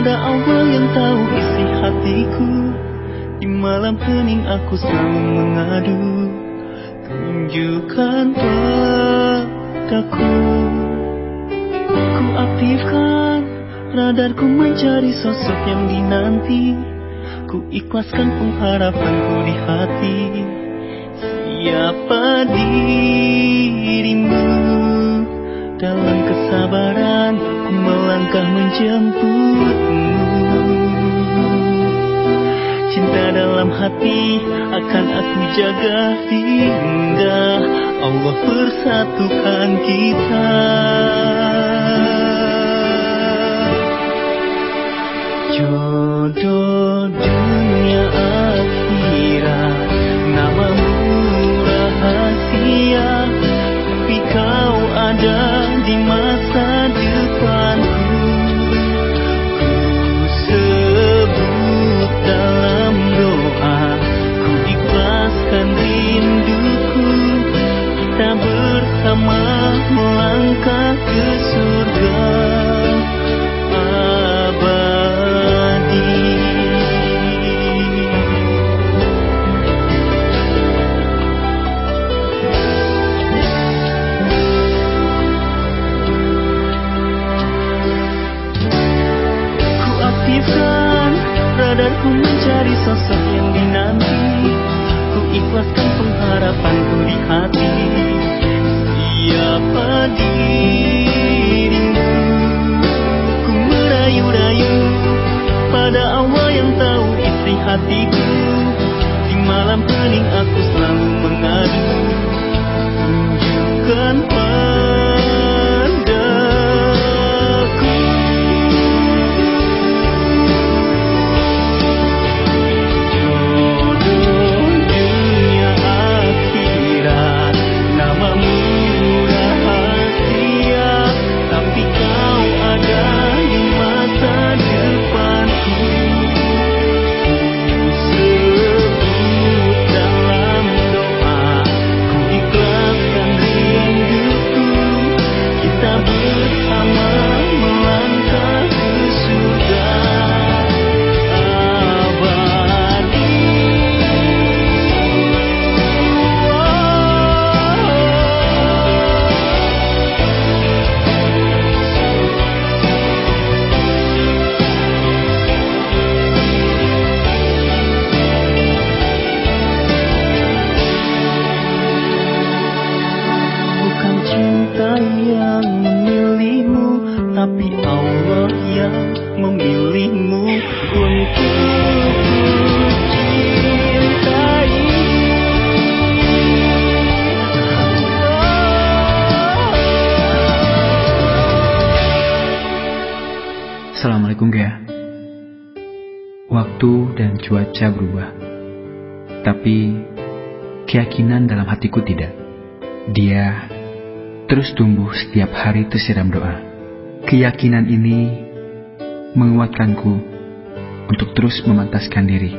Pada Allah yang tahu isi hatiku Di malam hening aku selalu mengadu Tunjukkan padaku Ku aktifkan radarku mencari sosok yang dinanti. Ku ikhlaskan pengharapanku di hati. Siapa dirimu? Dalam kesabaran ku melangkah menjemputmu akan aku jaga hingga Allah persatukan kita. Jodoh dunia radarku mencari sosok yang dinanti Ku ikhlaskan pengharapanku di hati. Siapa dirimu? Ku merayu-rayu pada Allah yang tahu isi hatiku. Di malam hening aku selalu Cinta yang memilihmu Tapi Allah yang memilihmu Untuk Assalamualaikum Gea. Waktu dan cuaca berubah. Tapi keyakinan dalam hatiku tidak. Dia terus tumbuh setiap hari tersiram doa. Keyakinan ini menguatkanku untuk terus memantaskan diri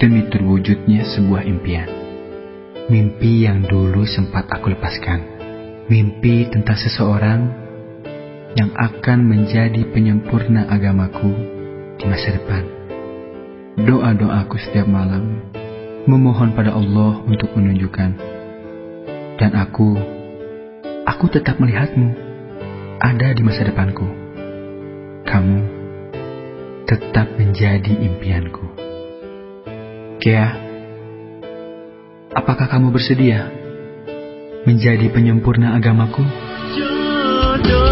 demi terwujudnya sebuah impian. Mimpi yang dulu sempat aku lepaskan. Mimpi tentang seseorang yang akan menjadi penyempurna agamaku di masa depan. Doa-doaku setiap malam memohon pada Allah untuk menunjukkan. Dan aku, aku tetap melihatmu ada di masa depanku. Kamu tetap menjadi impianku. Kea, apakah kamu bersedia menjadi penyempurna agamaku? Jodoh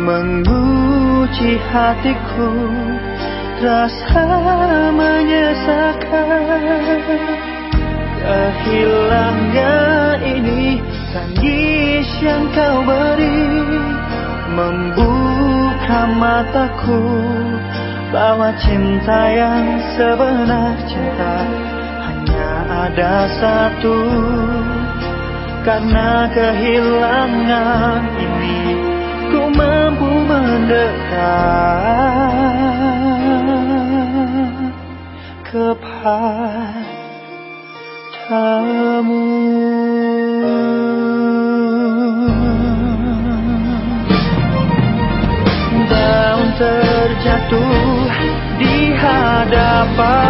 menguji hatiku Rasa menyesakan. Kehilangan ini Tangis yang kau beri Membuka mataku Bahwa cinta yang sebenar cinta. Hanya ada satu Karena kehilangan ini Ku mampu mendekat kepadamu. Terjatuh di hadapanku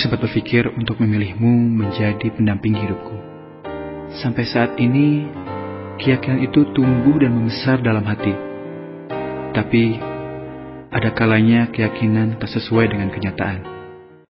sempat berpikir untuk memilihmu menjadi pendamping hidupku. Sampai saat ini, keyakinan itu tumbuh dan membesar dalam hati. Tapi, ada kalanya keyakinan tak sesuai dengan kenyataan.